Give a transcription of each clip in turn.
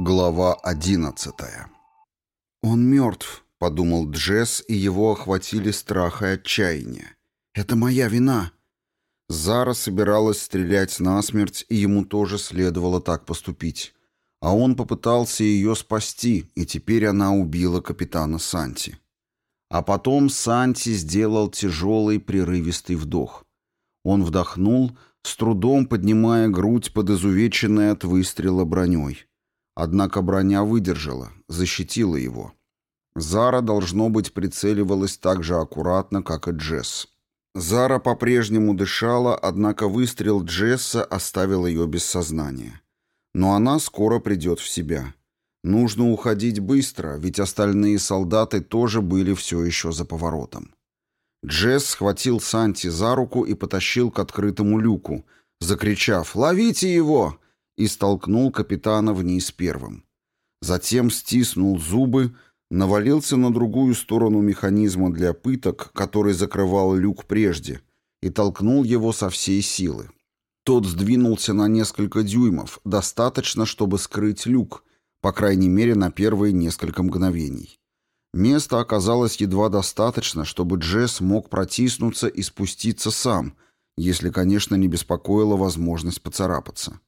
Глава одиннадцатая. «Он мертв», — подумал Джесс, и его охватили страх и отчаяние. «Это моя вина». Зара собиралась стрелять насмерть, и ему тоже следовало так поступить. А он попытался ее спасти, и теперь она убила капитана Санти. А потом Санти сделал тяжелый прерывистый вдох. Он вдохнул, с трудом поднимая грудь под изувеченной от выстрела броней. Однако броня выдержала, защитила его. Зара, должно быть, прицеливалась так же аккуратно, как и Джесс. Зара по-прежнему дышала, однако выстрел Джесса оставил ее без сознания. Но она скоро придет в себя. Нужно уходить быстро, ведь остальные солдаты тоже были все еще за поворотом. Джесс схватил Санти за руку и потащил к открытому люку, закричав «Ловите его!» и столкнул капитана вниз первым. Затем стиснул зубы, навалился на другую сторону механизма для пыток, который закрывал люк прежде, и толкнул его со всей силы. Тот сдвинулся на несколько дюймов, достаточно, чтобы скрыть люк, по крайней мере, на первые несколько мгновений. Места оказалось едва достаточно, чтобы Джесс мог протиснуться и спуститься сам, если, конечно, не беспокоила возможность поцарапаться.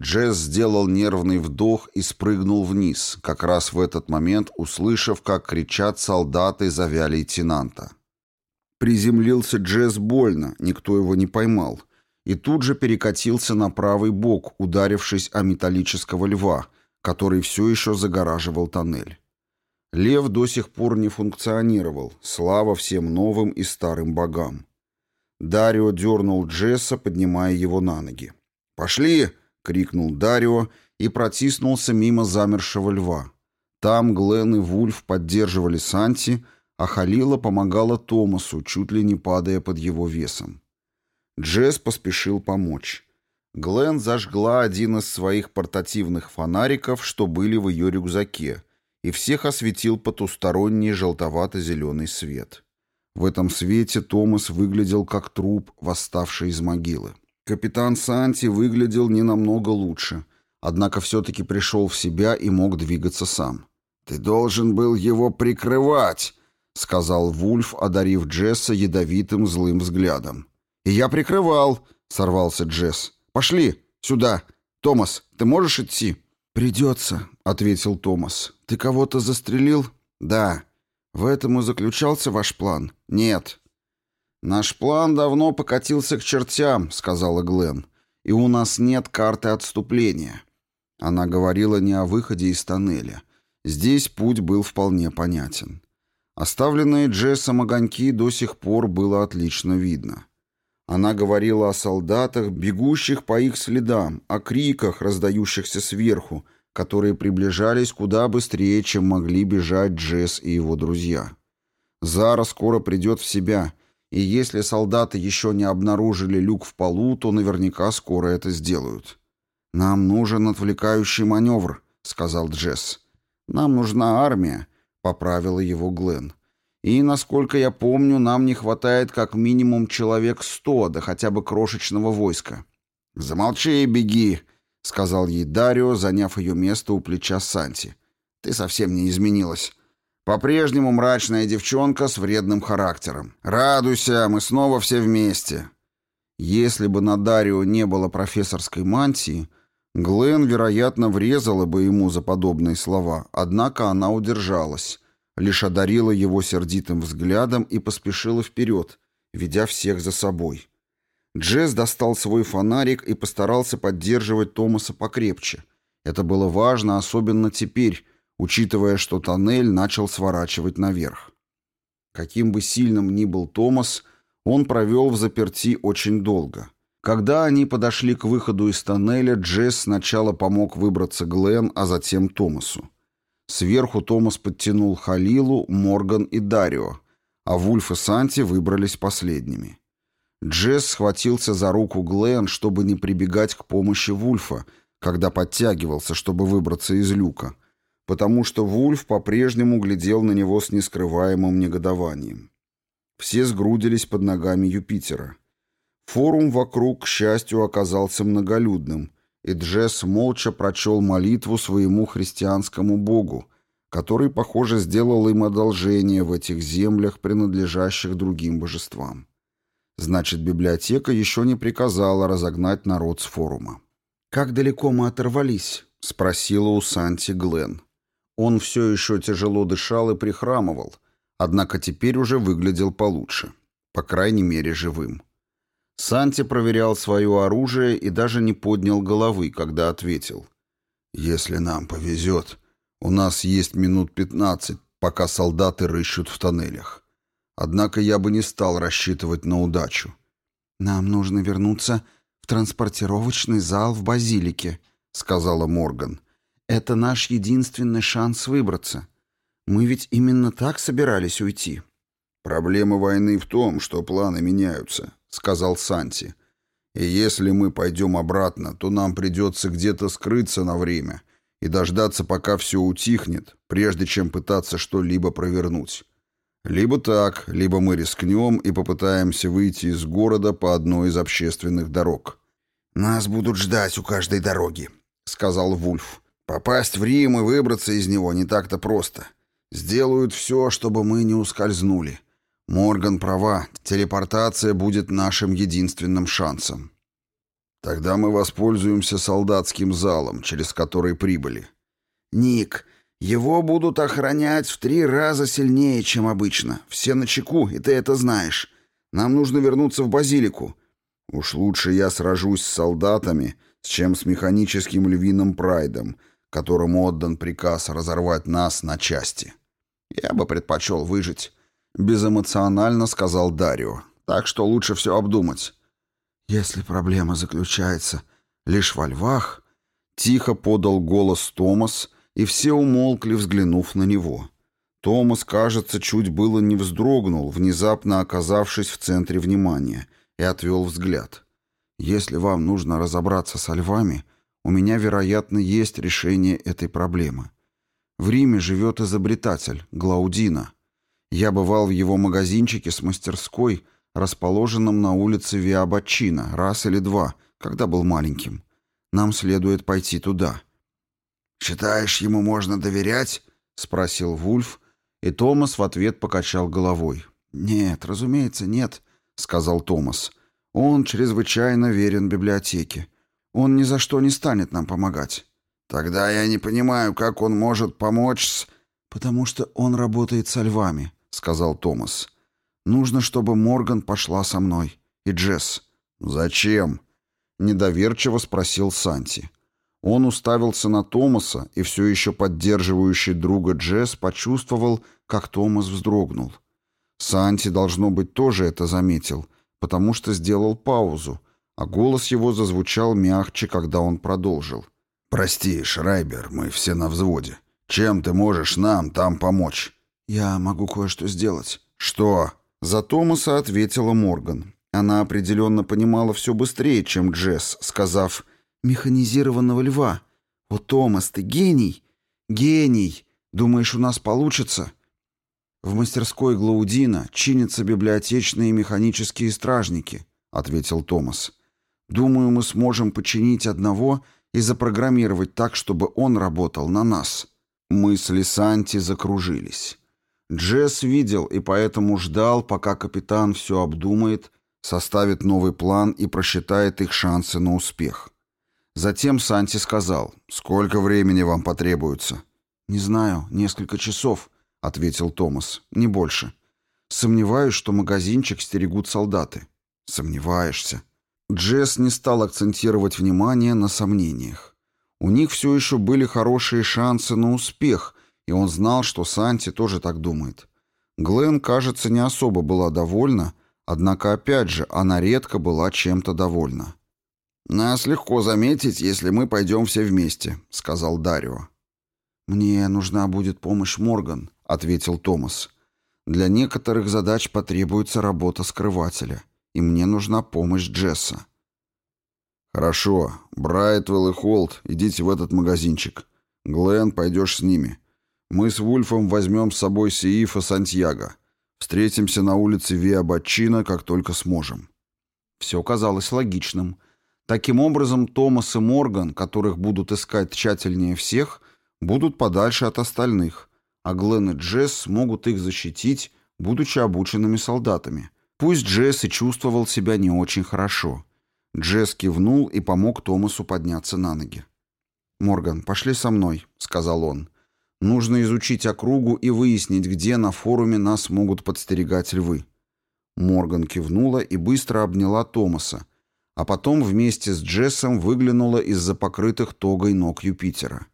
Джесс сделал нервный вдох и спрыгнул вниз, как раз в этот момент услышав, как кричат солдаты, зовя лейтенанта. Приземлился Джесс больно, никто его не поймал, и тут же перекатился на правый бок, ударившись о металлического льва, который все еще загораживал тоннель. Лев до сих пор не функционировал, слава всем новым и старым богам. Дарио дернул Джесса, поднимая его на ноги. «Пошли!» крикнул Дарио и протиснулся мимо замершего льва. Там Глен и Вульф поддерживали Санти, а Халила помогала Томасу, чуть ли не падая под его весом. Джесс поспешил помочь. Глен зажгла один из своих портативных фонариков, что были в ее рюкзаке, и всех осветил потусторонний желтовато-зеленый свет. В этом свете Томас выглядел как труп, восставший из могилы. Капитан Санти выглядел не намного лучше, однако все-таки пришел в себя и мог двигаться сам. «Ты должен был его прикрывать», — сказал Вульф, одарив Джесса ядовитым злым взглядом. «И я прикрывал», — сорвался Джесс. «Пошли сюда. Томас, ты можешь идти?» «Придется», — ответил Томас. «Ты кого-то застрелил?» «Да». «В этом и заключался ваш план?» «Нет». «Наш план давно покатился к чертям», — сказала Глен. «И у нас нет карты отступления». Она говорила не о выходе из тоннеля. Здесь путь был вполне понятен. Оставленные Джессом огоньки до сих пор было отлично видно. Она говорила о солдатах, бегущих по их следам, о криках, раздающихся сверху, которые приближались куда быстрее, чем могли бежать Джесс и его друзья. Зара скоро придет в себя, и если солдаты еще не обнаружили люк в полу, то наверняка скоро это сделают. «Нам нужен отвлекающий маневр», — сказал Джесс. «Нам нужна армия», — поправила его Глен. «И, насколько я помню, нам не хватает как минимум человек сто, да хотя бы крошечного войска». «Замолчи и беги», — сказал ей Дарио, заняв ее место у плеча Санти. «Ты совсем не изменилась. По-прежнему мрачная девчонка с вредным характером. «Радуйся, мы снова все вместе». Если бы на Дарио не было профессорской мантии, Глен, вероятно, врезала бы ему за подобные слова, однако она удержалась, лишь одарила его сердитым взглядом и поспешила вперед, ведя всех за собой. Джесс достал свой фонарик и постарался поддерживать Томаса покрепче. Это было важно, особенно теперь, учитывая, что тоннель начал сворачивать наверх. Каким бы сильным ни был Томас, он провел в заперти очень долго. Когда они подошли к выходу из тоннеля, Джесс сначала помог выбраться Глен, а затем Томасу. Сверху Томас подтянул Халилу, Морган и Дарио, а Вульф и Санти выбрались последними. Джесс схватился за руку Глен, чтобы не прибегать к помощи Вульфа, когда подтягивался, чтобы выбраться из люка потому что Вульф по-прежнему глядел на него с нескрываемым негодованием. Все сгрудились под ногами Юпитера. Форум вокруг, к счастью, оказался многолюдным, и Джесс молча прочел молитву своему христианскому богу, который, похоже, сделал им одолжение в этих землях, принадлежащих другим божествам. Значит, библиотека еще не приказала разогнать народ с форума. «Как далеко мы оторвались?» — спросила у Санти Гленн. Он все еще тяжело дышал и прихрамывал, однако теперь уже выглядел получше, по крайней мере живым. Санти проверял свое оружие и даже не поднял головы, когда ответил. «Если нам повезет, у нас есть минут пятнадцать, пока солдаты рыщут в тоннелях. Однако я бы не стал рассчитывать на удачу». «Нам нужно вернуться в транспортировочный зал в Базилике», — сказала Морган. Это наш единственный шанс выбраться. Мы ведь именно так собирались уйти. Проблема войны в том, что планы меняются, сказал Санти. И если мы пойдем обратно, то нам придется где-то скрыться на время и дождаться, пока все утихнет, прежде чем пытаться что-либо провернуть. Либо так, либо мы рискнем и попытаемся выйти из города по одной из общественных дорог. «Нас будут ждать у каждой дороги», — сказал Вульф. Попасть в Рим и выбраться из него не так-то просто. Сделают все, чтобы мы не ускользнули. Морган права, телепортация будет нашим единственным шансом. Тогда мы воспользуемся солдатским залом, через который прибыли. Ник, его будут охранять в три раза сильнее, чем обычно. Все на чеку, и ты это знаешь. Нам нужно вернуться в базилику. Уж лучше я сражусь с солдатами, чем с механическим львиным прайдом, которому отдан приказ разорвать нас на части. Я бы предпочел выжить. Безэмоционально сказал Дарио. Так что лучше все обдумать. Если проблема заключается лишь во львах, тихо подал голос Томас, и все умолкли, взглянув на него. Томас, кажется, чуть было не вздрогнул, внезапно оказавшись в центре внимания, и отвел взгляд. «Если вам нужно разобраться со львами, — у меня, вероятно, есть решение этой проблемы. В Риме живет изобретатель Глаудина. Я бывал в его магазинчике с мастерской, расположенном на улице Виабачина, раз или два, когда был маленьким. Нам следует пойти туда. «Считаешь, ему можно доверять?» — спросил Вульф, и Томас в ответ покачал головой. «Нет, разумеется, нет», — сказал Томас. «Он чрезвычайно верен библиотеке. Он ни за что не станет нам помогать. Тогда я не понимаю, как он может помочь с... Потому что он работает со львами, сказал Томас. Нужно, чтобы Морган пошла со мной. И Джесс. Зачем? Недоверчиво спросил Санти. Он уставился на Томаса, и все еще поддерживающий друга Джесс почувствовал, как Томас вздрогнул. Санти, должно быть, тоже это заметил, потому что сделал паузу, а голос его зазвучал мягче, когда он продолжил. «Прости, Шрайбер, мы все на взводе. Чем ты можешь нам там помочь?» «Я могу кое-что сделать». «Что?» За Томаса ответила Морган. Она определенно понимала все быстрее, чем Джесс, сказав «Механизированного льва». «О, Томас, ты гений! Гений! Думаешь, у нас получится?» «В мастерской Глаудина чинятся библиотечные механические стражники», — ответил Томас. Думаю, мы сможем починить одного и запрограммировать так, чтобы он работал на нас. Мысли Санти закружились. Джесс видел и поэтому ждал, пока капитан все обдумает, составит новый план и просчитает их шансы на успех. Затем Санти сказал, «Сколько времени вам потребуется?» «Не знаю, несколько часов», — ответил Томас, — «не больше. Сомневаюсь, что магазинчик стерегут солдаты». «Сомневаешься», Джесс не стал акцентировать внимание на сомнениях. У них все еще были хорошие шансы на успех, и он знал, что Санти тоже так думает. Глен, кажется, не особо была довольна, однако, опять же, она редко была чем-то довольна. «Нас легко заметить, если мы пойдем все вместе», — сказал Дарио. «Мне нужна будет помощь Морган», — ответил Томас. «Для некоторых задач потребуется работа скрывателя и мне нужна помощь Джесса. «Хорошо. Брайтвелл и Холт, идите в этот магазинчик. Глен, пойдешь с ними. Мы с Вульфом возьмем с собой Сиифа Сантьяго. Встретимся на улице Виабачина, как только сможем». Все казалось логичным. Таким образом, Томас и Морган, которых будут искать тщательнее всех, будут подальше от остальных, а Глен и Джесс смогут их защитить, будучи обученными солдатами. Пусть Джесс и чувствовал себя не очень хорошо. Джесс кивнул и помог Томасу подняться на ноги. «Морган, пошли со мной», — сказал он. «Нужно изучить округу и выяснить, где на форуме нас могут подстерегать львы». Морган кивнула и быстро обняла Томаса, а потом вместе с Джессом выглянула из-за покрытых тогой ног Юпитера.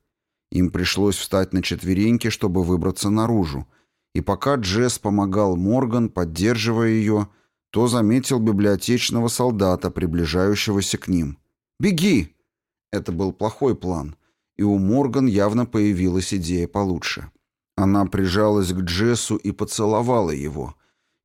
Им пришлось встать на четвереньки, чтобы выбраться наружу, и пока Джесс помогал Морган, поддерживая ее, то заметил библиотечного солдата, приближающегося к ним. «Беги!» Это был плохой план, и у Морган явно появилась идея получше. Она прижалась к Джессу и поцеловала его,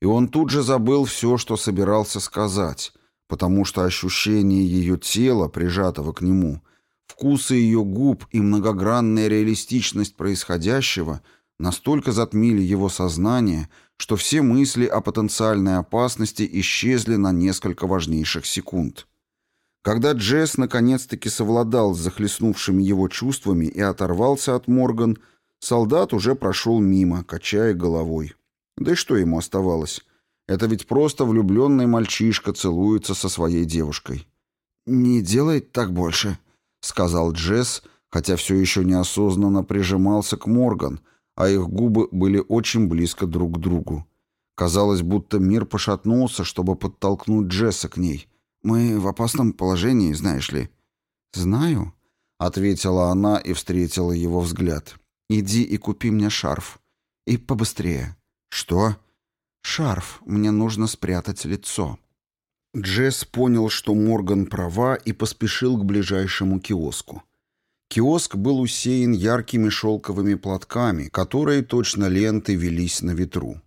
и он тут же забыл все, что собирался сказать, потому что ощущение ее тела, прижатого к нему, вкусы ее губ и многогранная реалистичность происходящего — настолько затмили его сознание, что все мысли о потенциальной опасности исчезли на несколько важнейших секунд. Когда Джесс наконец-таки совладал с захлестнувшими его чувствами и оторвался от Морган, солдат уже прошел мимо, качая головой. Да и что ему оставалось? Это ведь просто влюбленный мальчишка целуется со своей девушкой. «Не делай так больше», — сказал Джесс, хотя все еще неосознанно прижимался к Морган — а их губы были очень близко друг к другу. Казалось, будто мир пошатнулся, чтобы подтолкнуть Джесса к ней. «Мы в опасном положении, знаешь ли». «Знаю», — ответила она и встретила его взгляд. «Иди и купи мне шарф. И побыстрее». «Что?» «Шарф. Мне нужно спрятать лицо». Джесс понял, что Морган права, и поспешил к ближайшему киоску. Киоск был усеян яркими шелковыми платками, которые точно ленты велись на ветру.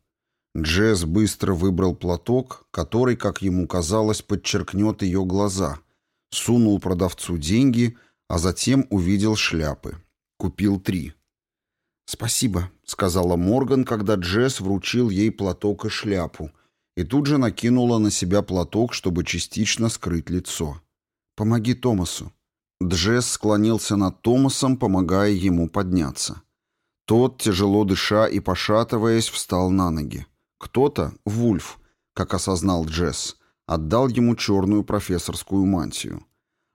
Джесс быстро выбрал платок, который, как ему казалось, подчеркнет ее глаза, сунул продавцу деньги, а затем увидел шляпы. Купил три. «Спасибо», — сказала Морган, когда Джесс вручил ей платок и шляпу, и тут же накинула на себя платок, чтобы частично скрыть лицо. «Помоги Томасу». Джесс склонился над Томасом, помогая ему подняться. Тот, тяжело дыша и пошатываясь, встал на ноги. Кто-то, Вульф, как осознал Джесс, отдал ему черную профессорскую мантию.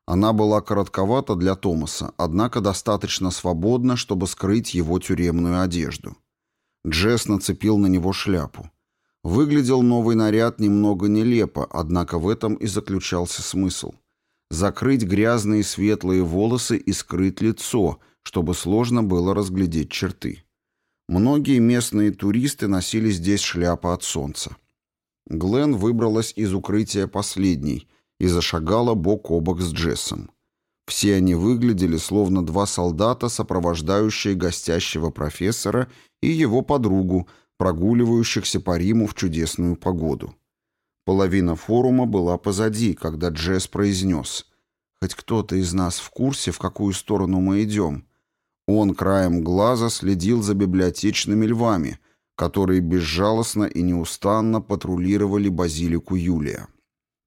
Она была коротковата для Томаса, однако достаточно свободна, чтобы скрыть его тюремную одежду. Джесс нацепил на него шляпу. Выглядел новый наряд немного нелепо, однако в этом и заключался смысл – закрыть грязные светлые волосы и скрыть лицо, чтобы сложно было разглядеть черты. Многие местные туристы носили здесь шляпы от солнца. Глен выбралась из укрытия последней и зашагала бок о бок с Джессом. Все они выглядели словно два солдата, сопровождающие гостящего профессора и его подругу, прогуливающихся по Риму в чудесную погоду. Половина форума была позади, когда Джесс произнес. «Хоть кто-то из нас в курсе, в какую сторону мы идем?» Он краем глаза следил за библиотечными львами, которые безжалостно и неустанно патрулировали базилику Юлия.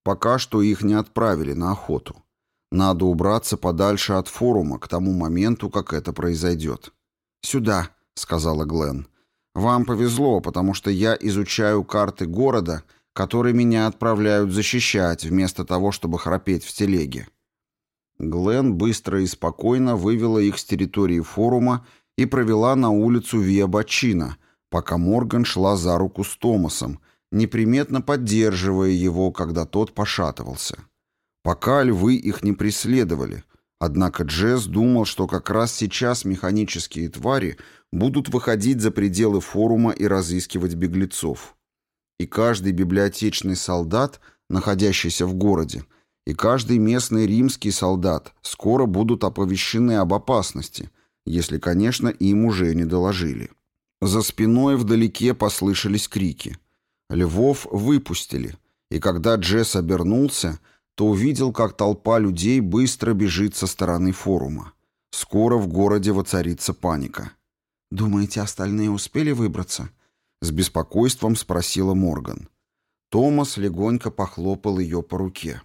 Пока что их не отправили на охоту. Надо убраться подальше от форума к тому моменту, как это произойдет. «Сюда», — сказала Глен. «Вам повезло, потому что я изучаю карты города», — который меня отправляют защищать, вместо того, чтобы храпеть в телеге. Глен быстро и спокойно вывела их с территории форума и провела на улицу Виабачина, пока Морган шла за руку с Томасом, неприметно поддерживая его, когда тот пошатывался. Пока львы их не преследовали, однако Джесс думал, что как раз сейчас механические твари будут выходить за пределы форума и разыскивать беглецов и каждый библиотечный солдат, находящийся в городе, и каждый местный римский солдат скоро будут оповещены об опасности, если, конечно, им уже не доложили. За спиной вдалеке послышались крики. Львов выпустили, и когда Джесс обернулся, то увидел, как толпа людей быстро бежит со стороны форума. Скоро в городе воцарится паника. «Думаете, остальные успели выбраться?» С беспокойством спросила Морган. Томас легонько похлопал ее по руке.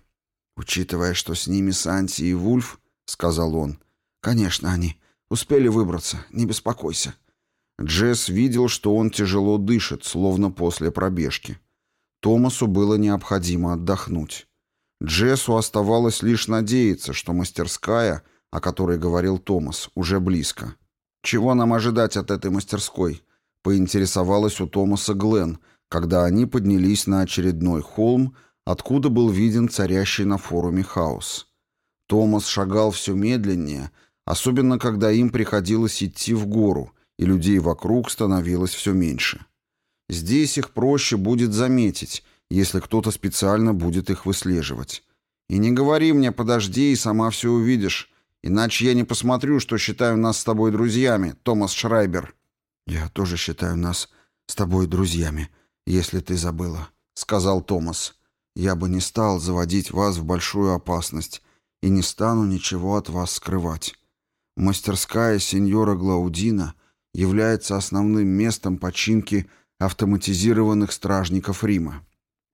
«Учитывая, что с ними Санти и Вульф», — сказал он, — «конечно, они успели выбраться, не беспокойся». Джесс видел, что он тяжело дышит, словно после пробежки. Томасу было необходимо отдохнуть. Джессу оставалось лишь надеяться, что мастерская, о которой говорил Томас, уже близко. «Чего нам ожидать от этой мастерской?» поинтересовалась у Томаса Глен, когда они поднялись на очередной холм, откуда был виден царящий на форуме хаос. Томас шагал все медленнее, особенно когда им приходилось идти в гору, и людей вокруг становилось все меньше. Здесь их проще будет заметить, если кто-то специально будет их выслеживать. И не говори мне «подожди» и сама все увидишь, иначе я не посмотрю, что считаю нас с тобой друзьями, Томас Шрайбер. «Я тоже считаю нас с тобой друзьями, если ты забыла», — сказал Томас. «Я бы не стал заводить вас в большую опасность и не стану ничего от вас скрывать. Мастерская сеньора Глаудина является основным местом починки автоматизированных стражников Рима».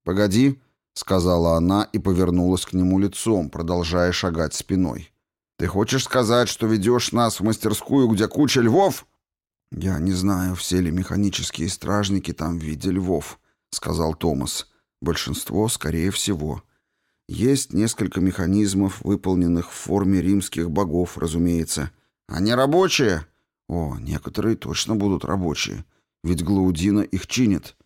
«Погоди», — сказала она и повернулась к нему лицом, продолжая шагать спиной. «Ты хочешь сказать, что ведешь нас в мастерскую, где куча львов?» «Я не знаю, все ли механические стражники там в виде львов», — сказал Томас. «Большинство, скорее всего. Есть несколько механизмов, выполненных в форме римских богов, разумеется. Они рабочие?» «О, некоторые точно будут рабочие, ведь Глаудина их чинит».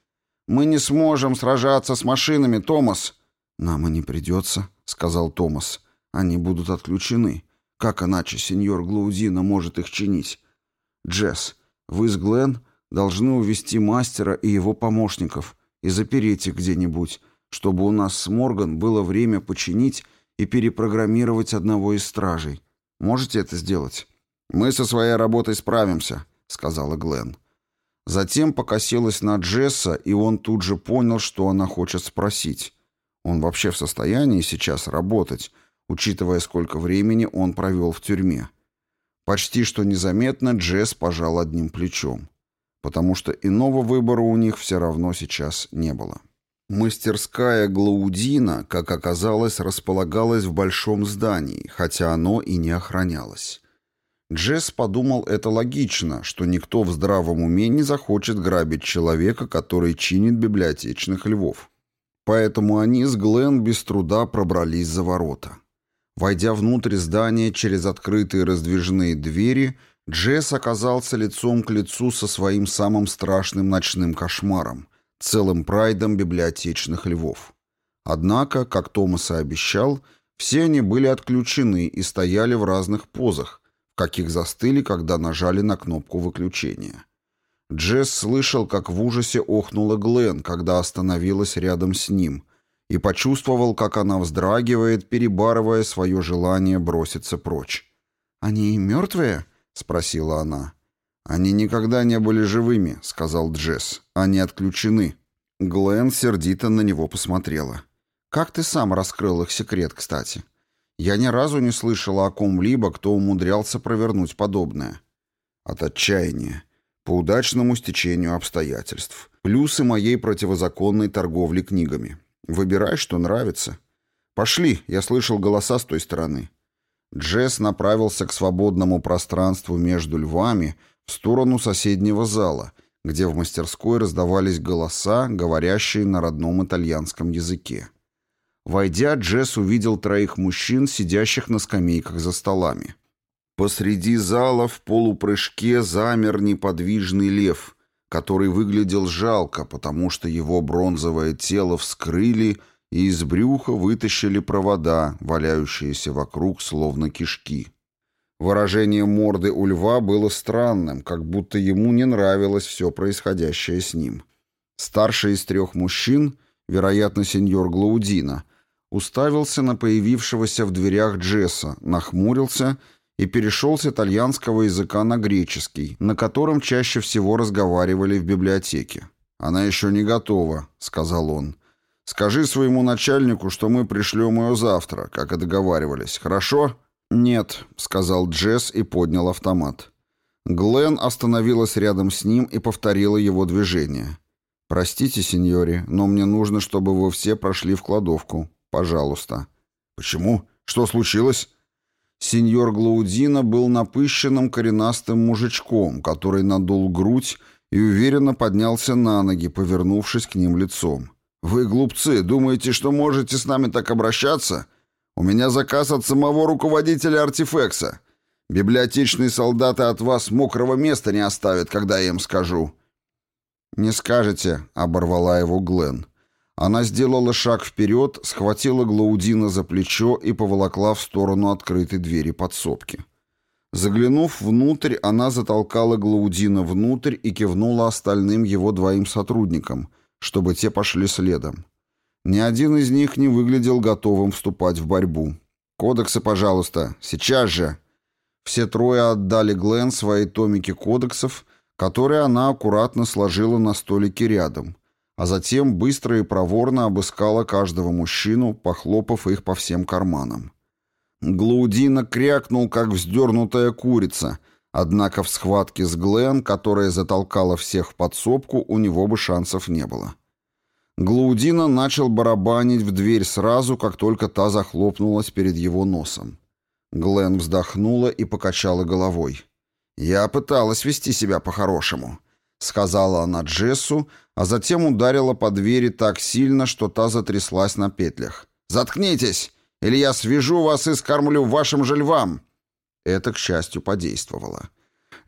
«Мы не сможем сражаться с машинами, Томас!» «Нам и не придется», — сказал Томас. «Они будут отключены. Как иначе сеньор Глаудина может их чинить?» «Джесс, вы с Глен должны увести мастера и его помощников и запереть их где-нибудь, чтобы у нас с Морган было время починить и перепрограммировать одного из стражей. Можете это сделать? Мы со своей работой справимся, сказала Глен. Затем покосилась на Джесса, и он тут же понял, что она хочет спросить. Он вообще в состоянии сейчас работать, учитывая, сколько времени он провел в тюрьме. Почти что незаметно Джесс пожал одним плечом, потому что иного выбора у них все равно сейчас не было. Мастерская Глаудина, как оказалось, располагалась в большом здании, хотя оно и не охранялось. Джесс подумал, это логично, что никто в здравом уме не захочет грабить человека, который чинит библиотечных львов. Поэтому они с Глен без труда пробрались за ворота. Войдя внутрь здания через открытые раздвижные двери, Джесс оказался лицом к лицу со своим самым страшным ночным кошмаром, целым прайдом библиотечных львов. Однако, как Томас и обещал, все они были отключены и стояли в разных позах, в каких застыли, когда нажали на кнопку выключения. Джесс слышал, как в ужасе охнула Глен, когда остановилась рядом с ним, и почувствовал, как она вздрагивает, перебарывая свое желание броситься прочь. «Они мертвые?» — спросила она. «Они никогда не были живыми», — сказал Джесс. «Они отключены». Глен сердито на него посмотрела. «Как ты сам раскрыл их секрет, кстати? Я ни разу не слышала о ком-либо, кто умудрялся провернуть подобное». «От отчаяния. По удачному стечению обстоятельств. Плюсы моей противозаконной торговли книгами. Выбирай, что нравится. Пошли, я слышал голоса с той стороны. Джесс направился к свободному пространству между львами в сторону соседнего зала, где в мастерской раздавались голоса, говорящие на родном итальянском языке. Войдя, Джесс увидел троих мужчин, сидящих на скамейках за столами. Посреди зала в полупрыжке замер неподвижный лев — который выглядел жалко, потому что его бронзовое тело вскрыли и из брюха вытащили провода, валяющиеся вокруг, словно кишки. Выражение морды у льва было странным, как будто ему не нравилось все происходящее с ним. Старший из трех мужчин, вероятно, сеньор Глаудина, уставился на появившегося в дверях Джесса, нахмурился и перешел с итальянского языка на греческий, на котором чаще всего разговаривали в библиотеке. «Она еще не готова», — сказал он. «Скажи своему начальнику, что мы пришлем ее завтра, как и договаривались, хорошо?» «Нет», — сказал Джесс и поднял автомат. Глен остановилась рядом с ним и повторила его движение. «Простите, сеньори, но мне нужно, чтобы вы все прошли в кладовку. Пожалуйста». «Почему? Что случилось?» Сеньор Глаудина был напыщенным коренастым мужичком, который надул грудь и уверенно поднялся на ноги, повернувшись к ним лицом. «Вы глупцы, думаете, что можете с нами так обращаться? У меня заказ от самого руководителя артефекса. Библиотечные солдаты от вас мокрого места не оставят, когда я им скажу». «Не скажете», — оборвала его Глен. Она сделала шаг вперед, схватила Глаудина за плечо и поволокла в сторону открытой двери подсобки. Заглянув внутрь, она затолкала Глаудина внутрь и кивнула остальным его двоим сотрудникам, чтобы те пошли следом. Ни один из них не выглядел готовым вступать в борьбу. «Кодексы, пожалуйста, сейчас же!» Все трое отдали Глен свои томики кодексов, которые она аккуратно сложила на столике рядом – а затем быстро и проворно обыскала каждого мужчину, похлопав их по всем карманам. Глаудина крякнул, как вздернутая курица, однако в схватке с Глен, которая затолкала всех в подсобку, у него бы шансов не было. Глаудина начал барабанить в дверь сразу, как только та захлопнулась перед его носом. Глен вздохнула и покачала головой. «Я пыталась вести себя по-хорошему», сказала она Джессу, а затем ударила по двери так сильно, что та затряслась на петлях. «Заткнитесь, или я свяжу вас и скормлю вашим же львам!» Это, к счастью, подействовало.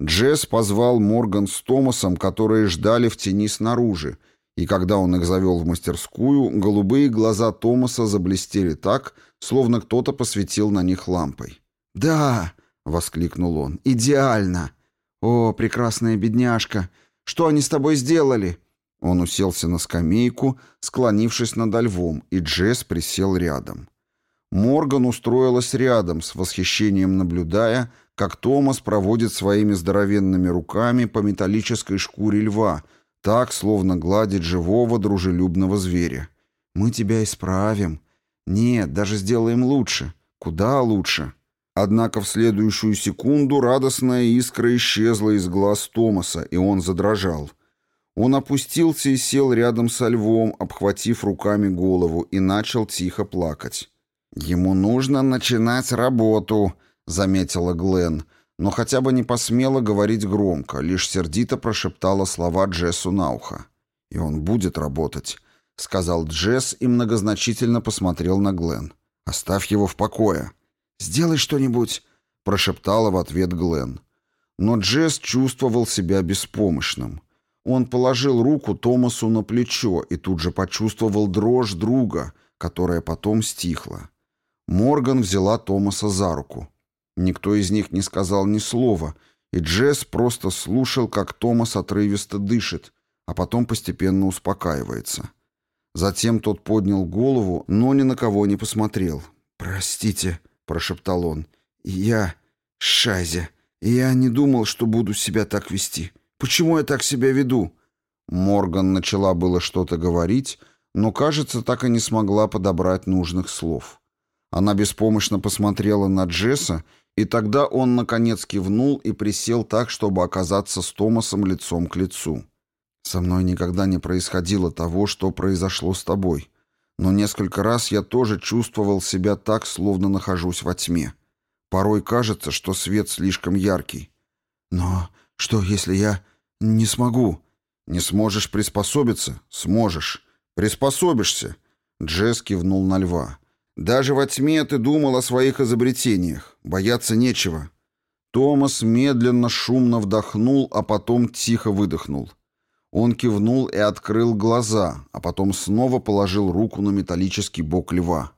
Джесс позвал Морган с Томасом, которые ждали в тени снаружи, и когда он их завел в мастерскую, голубые глаза Томаса заблестели так, словно кто-то посветил на них лампой. «Да!» — воскликнул он. «Идеально! О, прекрасная бедняжка! Что они с тобой сделали?» Он уселся на скамейку, склонившись над львом, и Джесс присел рядом. Морган устроилась рядом, с восхищением наблюдая, как Томас проводит своими здоровенными руками по металлической шкуре льва, так, словно гладит живого дружелюбного зверя. «Мы тебя исправим. Нет, даже сделаем лучше. Куда лучше?» Однако в следующую секунду радостная искра исчезла из глаз Томаса, и он задрожал. Он опустился и сел рядом со львом, обхватив руками голову, и начал тихо плакать. «Ему нужно начинать работу», — заметила Глен, но хотя бы не посмела говорить громко, лишь сердито прошептала слова Джессу на ухо. «И он будет работать», — сказал Джесс и многозначительно посмотрел на Глен. «Оставь его в покое». «Сделай что-нибудь», — прошептала в ответ Глен. Но Джесс чувствовал себя беспомощным. Он положил руку Томасу на плечо и тут же почувствовал дрожь друга, которая потом стихла. Морган взяла Томаса за руку. Никто из них не сказал ни слова, и Джесс просто слушал, как Томас отрывисто дышит, а потом постепенно успокаивается. Затем тот поднял голову, но ни на кого не посмотрел. «Простите», прошептал он. «Я... Шазя, я не думал, что буду себя так вести. Почему я так себя веду?» Морган начала было что-то говорить, но, кажется, так и не смогла подобрать нужных слов. Она беспомощно посмотрела на Джесса, и тогда он, наконец, кивнул и присел так, чтобы оказаться с Томасом лицом к лицу. «Со мной никогда не происходило того, что произошло с тобой», но несколько раз я тоже чувствовал себя так, словно нахожусь во тьме. Порой кажется, что свет слишком яркий. Но что, если я не смогу? Не сможешь приспособиться? Сможешь. Приспособишься. Джесс кивнул на льва. Даже во тьме ты думал о своих изобретениях. Бояться нечего. Томас медленно, шумно вдохнул, а потом тихо выдохнул. Он кивнул и открыл глаза, а потом снова положил руку на металлический бок льва.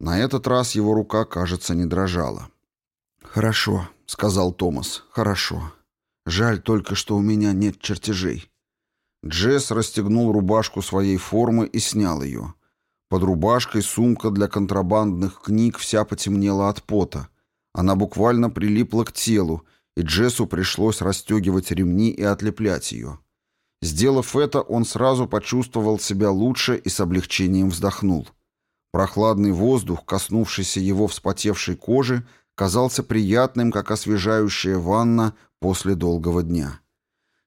На этот раз его рука, кажется, не дрожала. «Хорошо», — сказал Томас, — «хорошо. Жаль только, что у меня нет чертежей». Джесс расстегнул рубашку своей формы и снял ее. Под рубашкой сумка для контрабандных книг вся потемнела от пота. Она буквально прилипла к телу, и Джессу пришлось расстегивать ремни и отлеплять ее. Сделав это, он сразу почувствовал себя лучше и с облегчением вздохнул. Прохладный воздух, коснувшийся его вспотевшей кожи, казался приятным, как освежающая ванна после долгого дня.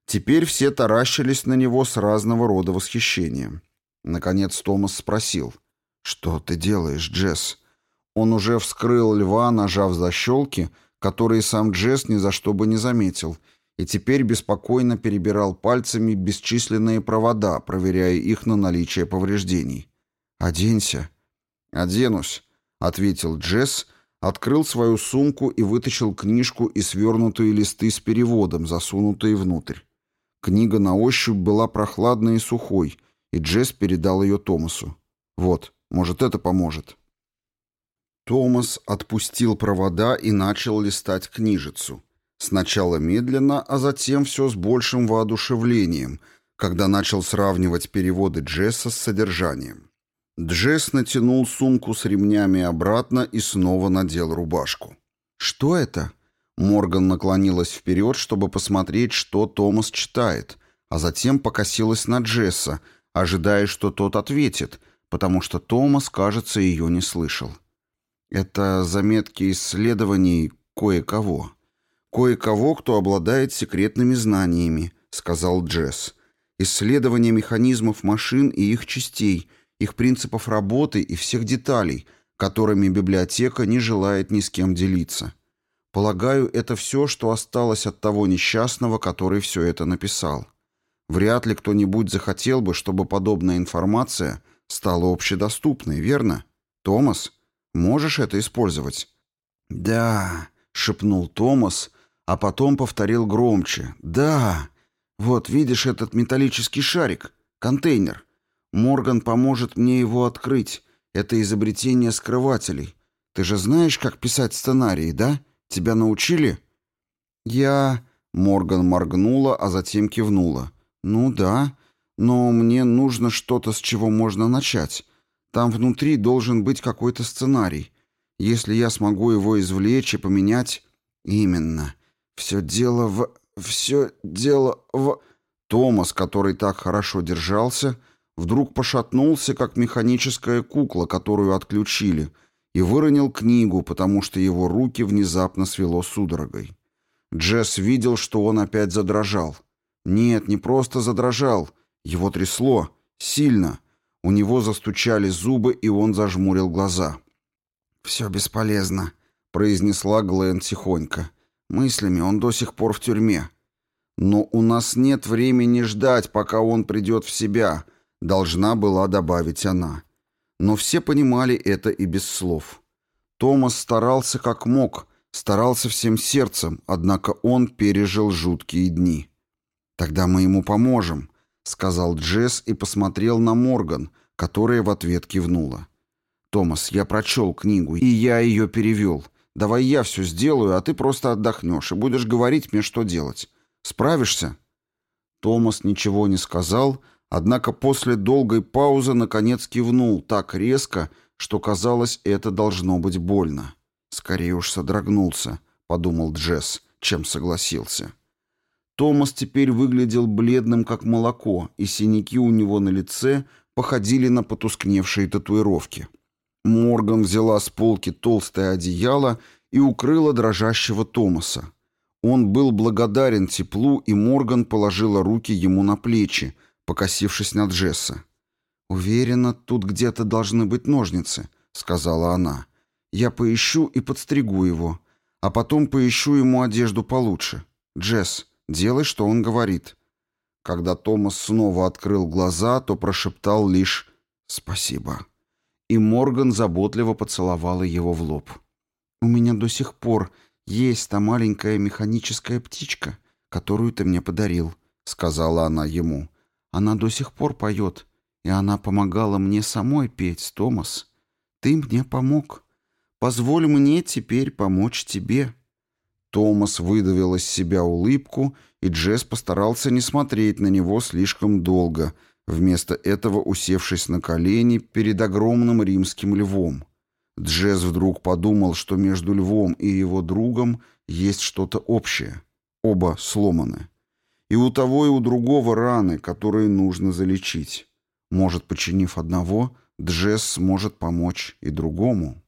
Теперь все таращились на него с разного рода восхищением. Наконец Томас спросил, «Что ты делаешь, Джесс?» Он уже вскрыл льва, нажав защелки, которые сам Джесс ни за что бы не заметил — и теперь беспокойно перебирал пальцами бесчисленные провода, проверяя их на наличие повреждений. «Оденься». «Оденусь», — ответил Джесс, открыл свою сумку и вытащил книжку и свернутые листы с переводом, засунутые внутрь. Книга на ощупь была прохладной и сухой, и Джесс передал ее Томасу. «Вот, может, это поможет». Томас отпустил провода и начал листать книжицу — Сначала медленно, а затем все с большим воодушевлением, когда начал сравнивать переводы Джесса с содержанием. Джесс натянул сумку с ремнями обратно и снова надел рубашку. «Что это?» Морган наклонилась вперед, чтобы посмотреть, что Томас читает, а затем покосилась на Джесса, ожидая, что тот ответит, потому что Томас, кажется, ее не слышал. «Это заметки исследований кое-кого», кое-кого, кто обладает секретными знаниями», — сказал Джесс. «Исследование механизмов машин и их частей, их принципов работы и всех деталей, которыми библиотека не желает ни с кем делиться. Полагаю, это все, что осталось от того несчастного, который все это написал. Вряд ли кто-нибудь захотел бы, чтобы подобная информация стала общедоступной, верно? Томас, можешь это использовать?» «Да», — шепнул Томас — а потом повторил громче. «Да! Вот, видишь этот металлический шарик? Контейнер. Морган поможет мне его открыть. Это изобретение скрывателей. Ты же знаешь, как писать сценарии, да? Тебя научили?» «Я...» — Морган моргнула, а затем кивнула. «Ну да, но мне нужно что-то, с чего можно начать. Там внутри должен быть какой-то сценарий. Если я смогу его извлечь и поменять...» «Именно. Все дело в... Все дело в... Томас, который так хорошо держался, вдруг пошатнулся, как механическая кукла, которую отключили, и выронил книгу, потому что его руки внезапно свело судорогой. Джесс видел, что он опять задрожал. Нет, не просто задрожал. Его трясло. Сильно. У него застучали зубы, и он зажмурил глаза. «Все бесполезно», — произнесла Глен тихонько. Мыслями он до сих пор в тюрьме. Но у нас нет времени ждать, пока он придет в себя, должна была добавить она. Но все понимали это и без слов. Томас старался как мог, старался всем сердцем, однако он пережил жуткие дни. «Тогда мы ему поможем», — сказал Джесс и посмотрел на Морган, которая в ответ кивнула. «Томас, я прочел книгу, и я ее перевел. Давай я все сделаю, а ты просто отдохнешь и будешь говорить мне, что делать. Справишься?» Томас ничего не сказал, однако после долгой паузы наконец кивнул так резко, что казалось, это должно быть больно. «Скорее уж содрогнулся», — подумал Джесс, чем согласился. Томас теперь выглядел бледным, как молоко, и синяки у него на лице походили на потускневшие татуировки. Морган взяла с полки толстое одеяло и укрыла дрожащего Томаса. Он был благодарен теплу, и Морган положила руки ему на плечи, покосившись на Джесса. «Уверена, тут где-то должны быть ножницы», — сказала она. «Я поищу и подстригу его, а потом поищу ему одежду получше. Джесс, делай, что он говорит». Когда Томас снова открыл глаза, то прошептал лишь «Спасибо» и Морган заботливо поцеловала его в лоб. «У меня до сих пор есть та маленькая механическая птичка, которую ты мне подарил», — сказала она ему. «Она до сих пор поет, и она помогала мне самой петь, Томас. Ты мне помог. Позволь мне теперь помочь тебе». Томас выдавил из себя улыбку, и Джесс постарался не смотреть на него слишком долго — вместо этого усевшись на колени перед огромным римским львом. Джесс вдруг подумал, что между львом и его другом есть что-то общее. Оба сломаны. И у того, и у другого раны, которые нужно залечить. Может, починив одного, Джесс сможет помочь и другому.